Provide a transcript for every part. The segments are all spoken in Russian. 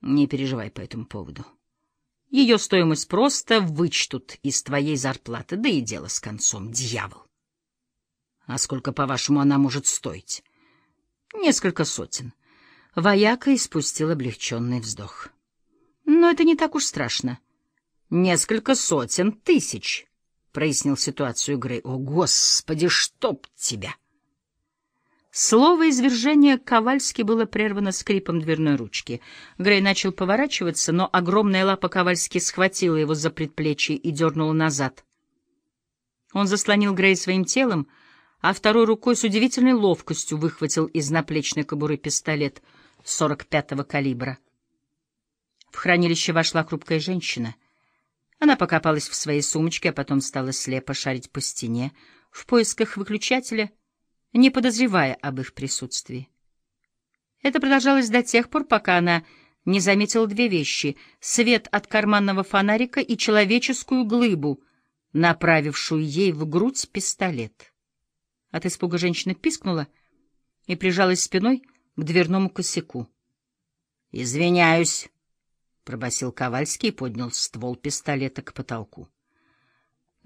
Не переживай по этому поводу. Ее стоимость просто вычтут из твоей зарплаты, да и дело с концом, дьявол. А сколько, по-вашему, она может стоить? Несколько сотен. Вояка испустил облегченный вздох. Но это не так уж страшно. Несколько сотен тысяч, — прояснил ситуацию Грей. О, Господи, чтоб тебя! Слово извержения Ковальски было прервано скрипом дверной ручки. Грей начал поворачиваться, но огромная лапа Ковальски схватила его за предплечье и дернула назад. Он заслонил Грей своим телом, а второй рукой с удивительной ловкостью выхватил из наплечной кобуры пистолет 45-го калибра. В хранилище вошла хрупкая женщина. Она покопалась в своей сумочке, а потом стала слепо шарить по стене в поисках выключателя — не подозревая об их присутствии. Это продолжалось до тех пор, пока она не заметила две вещи — свет от карманного фонарика и человеческую глыбу, направившую ей в грудь пистолет. От испуга женщина пискнула и прижалась спиной к дверному косяку. — Извиняюсь, — пробасил Ковальский и поднял ствол пистолета к потолку.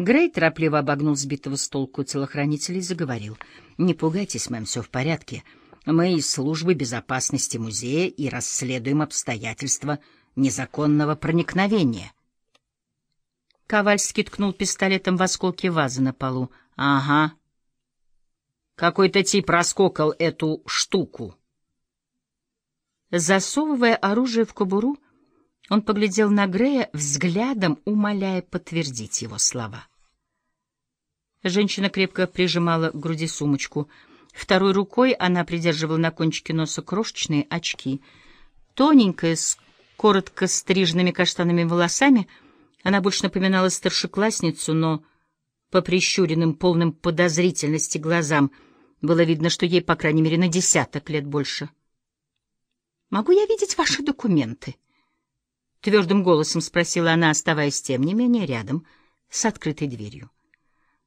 Грей торопливо обогнул сбитого с толку телохранителя и заговорил. — Не пугайтесь, мэм, все в порядке. Мы из службы безопасности музея и расследуем обстоятельства незаконного проникновения. Ковальский ткнул пистолетом в осколки вазы на полу. — Ага. Какой-то тип раскокал эту штуку. Засовывая оружие в кобуру, он поглядел на Грея, взглядом умоляя подтвердить его слова. Женщина крепко прижимала к груди сумочку. Второй рукой она придерживала на кончике носа крошечные очки. Тоненькая, с коротко стриженными каштанными волосами, она больше напоминала старшеклассницу, но по прищуренным, полным подозрительности глазам было видно, что ей, по крайней мере, на десяток лет больше. «Могу я видеть ваши документы?» — твердым голосом спросила она, оставаясь, тем не менее, рядом с открытой дверью.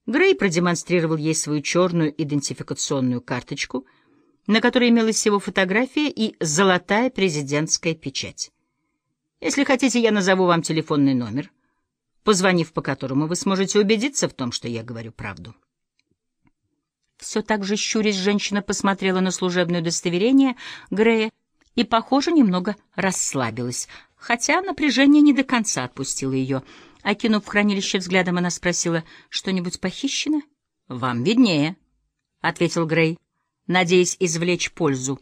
Грей продемонстрировал ей свою черную идентификационную карточку, на которой имелась его фотография и золотая президентская печать. Если хотите, я назову вам телефонный номер, позвонив по которому вы сможете убедиться в том, что я говорю правду. Все так же щурясь, женщина посмотрела на служебное удостоверение Грея и, похоже, немного расслабилась, хотя напряжение не до конца отпустило ее. Окинув хранилище взглядом, она спросила, что-нибудь похищено? — Вам виднее, — ответил Грей, надеясь извлечь пользу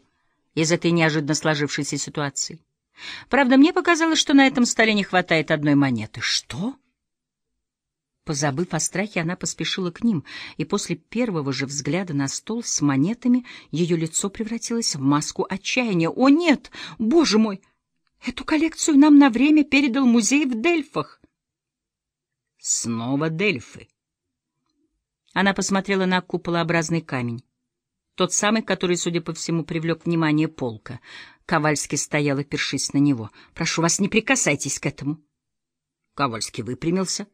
из этой неожиданно сложившейся ситуации. Правда, мне показалось, что на этом столе не хватает одной монеты. Что? Позабыв о страхе, она поспешила к ним, и после первого же взгляда на стол с монетами ее лицо превратилось в маску отчаяния. «О, нет! Боже мой! Эту коллекцию нам на время передал музей в Дельфах!» Снова Дельфы. Она посмотрела на куполообразный камень. Тот самый, который, судя по всему, привлек внимание полка. Ковальский стоял, опершись на него. «Прошу вас, не прикасайтесь к этому». Ковальский выпрямился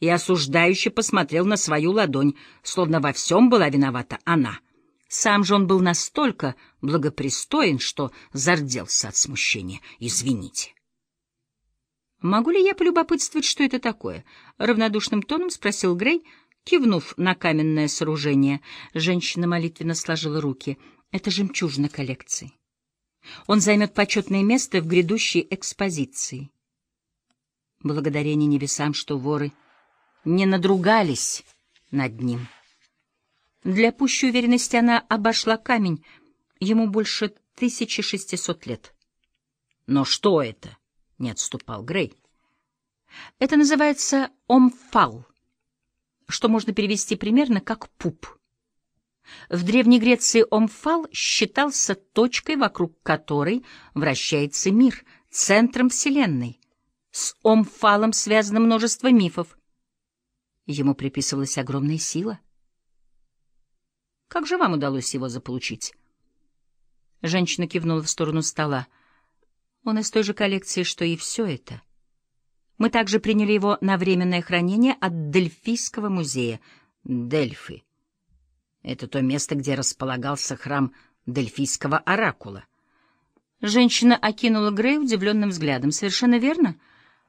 и осуждающе посмотрел на свою ладонь, словно во всем была виновата она. Сам же он был настолько благопристоен, что зарделся от смущения. «Извините». «Могу ли я полюбопытствовать, что это такое?» — равнодушным тоном спросил Грей, кивнув на каменное сооружение. Женщина молитвенно сложила руки. «Это жемчужина коллекции. Он займет почетное место в грядущей экспозиции. Благодарение небесам, что воры — не надругались над ним. Для пущей уверенности она обошла камень. Ему больше 1600 лет. «Но что это?» — не отступал Грей. «Это называется омфал, что можно перевести примерно как пуп». В Древней Греции омфал считался точкой, вокруг которой вращается мир, центром Вселенной. С омфалом связано множество мифов. Ему приписывалась огромная сила. Как же вам удалось его заполучить? Женщина кивнула в сторону стола. Он из той же коллекции, что и все это. Мы также приняли его на временное хранение от Дельфийского музея. Дельфы. Это то место, где располагался храм Дельфийского оракула. Женщина окинула Грея удивленным взглядом. «Совершенно верно.